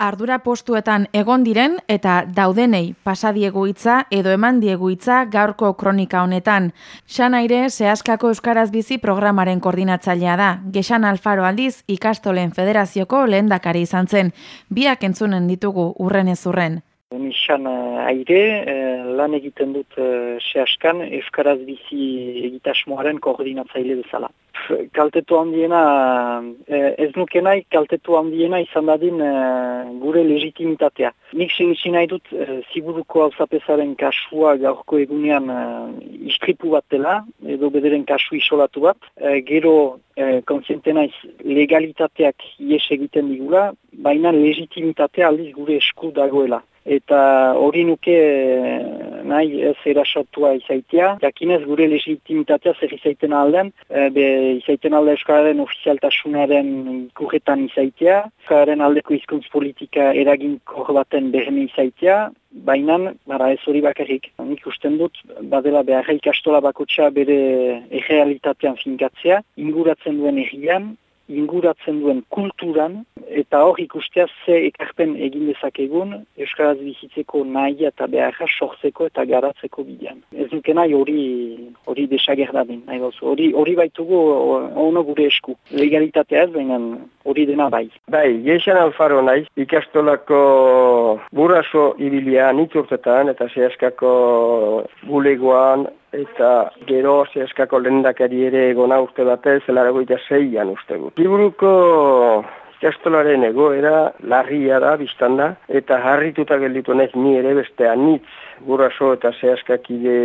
ardura postuetan egon diren eta daudenei pasadiegu hitza edo eman diegu hitza gaurko kronika honetan. Xanaire Seaskako Euskaraz Bizi programaren koordinatzailea da. Gexan Alfaro aldiz ikastolen federazioko lehendakari izan zen. Biak entzunen ditugu urren ez urren. Nixan aire, eh, lan egiten dut eh, Seaskan Euskaraz Bizi egitasmoaren koordinatzaile bezala kaltetu handiena, eh, ez nuke nahi, kaltetu handiena izan dadin eh, gure legitimitatea. Nik sinitsi nahi dut, eh, ziburuko alzapezaren kasua gaurko egunean istripu bat dela, edo bederen kasu isolatu bat, gero konsiente naiz legalitateak ies egiten digula, baina legitimitatea aldiz gure esku dagoela. Eta hori nuke nahi ez erasatua izaitea. Jakinez gure legitimitatea zer izaiten alden, e, be izaiten alde Euskararen ofizialtasunaren kurretan izaitea, Euskararen aldeko hizkuntz politika eragin baten behene izaitea, baina bara ez hori bakarrik. Nik usten dut, badela beharra ikastola bakotxa bere errealitatean finkatzea, inguratzen duen errian, inguratzen duen kulturan, eta hor ikustea ze ekarpen egin dezakegun Euskaraz bizitzeko nahi eta beharra sortzeko eta garatzeko bidean. Ez duke nahi hori hori desager dadin, nahi hori, hori baitugu ono gure esku. Legalitatea ez, baina hori dena bai. Bai, geixan alfaro nahi, ikastolako burraso ibilia nitzurtetan eta zehazkako bulegoan eta gero zehazkako lendakari ere egona urte batez, zelaragoita zeian uste gut. Liburuko ikastolaren egoera larria da, biztan da, eta harrituta gelditu nahi ni ere beste anitz guraso eta zehazkakide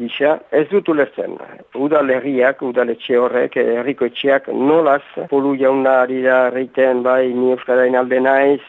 bisa. Ez dut ulertzen, udalerriak, udaletxe horrek, herriko etxeak nolaz, polu jauna ari da reiten bai ni euskarain alde naiz,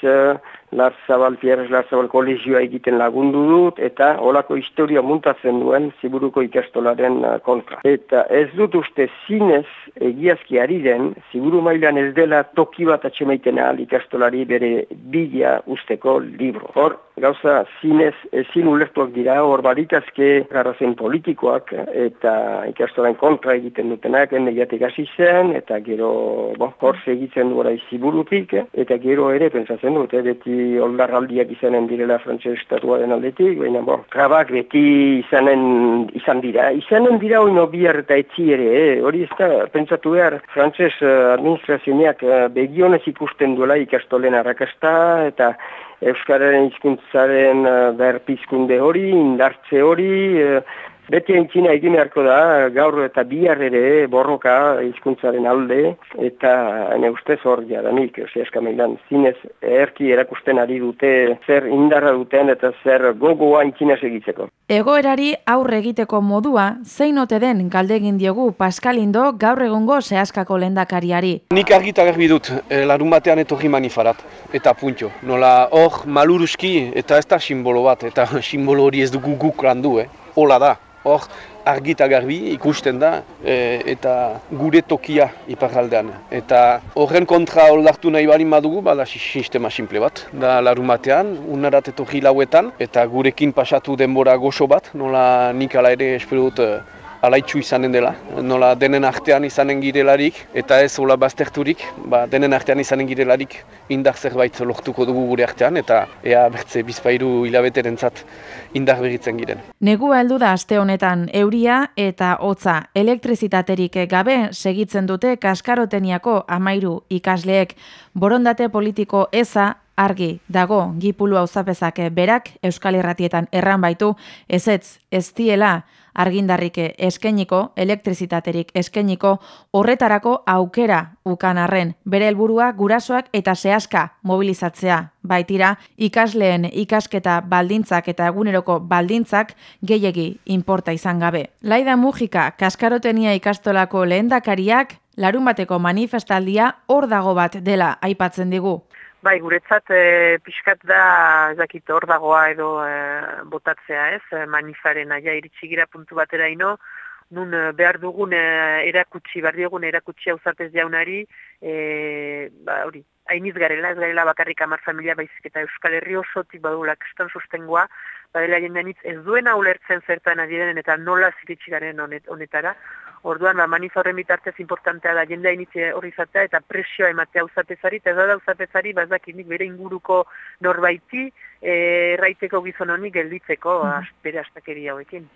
Larzabal, Pierrez Larzabal kolegioa egiten lagundu dut, eta olako historia muntatzen duen ziburuko ikastolaren uh, kontra. Eta ez dut uste zinez egiazki ari den, ziburu mailan ez dela toki bat atxemaiten ahal ikastolari bere bila usteko libro. Hor, gauza zinez ezin ulertuak dira, hor baritazke garrazen politikoak eta ikastolaren kontra egiten dutenak, ennegiatek hasi zen, eta gero, bon, hor segitzen duera ziburutik, eta gero ere pentsatzen dut, eh, beti oldarraldiak izanen direla frantses estatuaren aldetik, baina bo, trabak beti izanen izan dira. Izanen dira oino bihar eta etzi ere, eh? hori ez da, pentsatu behar, frantses uh, administrazioak uh, begionez ikusten duela ikastolen arrakasta, eta Euskararen izkuntzaren uh, berpizkunde hori, indartze hori, uh, Beti entzina egin beharko da, gaur eta bihar ere borroka hizkuntzaren alde, eta ene ustez hor jadanik, ose eskameilan, zinez erki erakusten ari dute, zer indarra duten eta zer gogoa entzina segitzeko. Egoerari aurre egiteko modua, zein ote den galdegin diogu Paskalindo gaur egungo zehaskako lendakariari. Nik argita garbi dut, e, larun batean etorri manifarat, eta puntio. Nola hor maluruski eta ez da simbolo bat, eta simbolo hori ez dugu guk landu, eh? Ola da hor argita garbi ikusten da e, eta gure tokia iparaldean. Eta horren kontra oldartu nahi balin badugu, bada sistema simple bat. Da larumatean, unarat eto hilauetan, eta gurekin pasatu denbora goxo bat, nola nik ala ere espero dut alaitxu izanen dela, nola denen artean izanen girelarik, eta ez hola bazterturik, ba, denen artean izanen girelarik indar zerbait lortuko dugu gure artean, eta ea bertze bizpairu hilabeteren zat indar berritzen giren. Negu heldu da aste honetan euria eta hotza elektrizitaterik gabe segitzen dute kaskaroteniako amairu ikasleek borondate politiko eza argi dago gipulu auzapezak berak Euskal Herratietan erran baitu ezetz ez diela argindarrik eskeniko, elektrizitaterik eskeniko, horretarako aukera ukan arren, bere helburua gurasoak eta sehaska mobilizatzea. Baitira, ikasleen ikasketa baldintzak eta eguneroko baldintzak gehiegi inporta izan gabe. Laida Mujika, kaskarotenia ikastolako lehendakariak, larun bateko manifestaldia hor dago bat dela aipatzen digu. Bai, guretzat e, pixkat da ezakit hor dagoa edo e, botatzea ez, e, manifaren aia iritsi gira puntu batera ino, nun behar dugun e, erakutsi, behar dugun erakutsi hau jaunari, e, ba, hori, hainiz garela, ez garela bakarrik amar familia baizik eta Euskal Herri osotik badula kriston sustengoa, badela jendanitz ez duena ulertzen zertan adidenen eta nola ziritsi garen honetara, Orduan, ba, manifa horren bitartez importantea da jendea initze hori zatea eta presioa ematea uzatezari, eta da uzatezari, bazak bere inguruko norbaiti, e, gizon honi gelditzeko, mm. bere astakeria hauekin.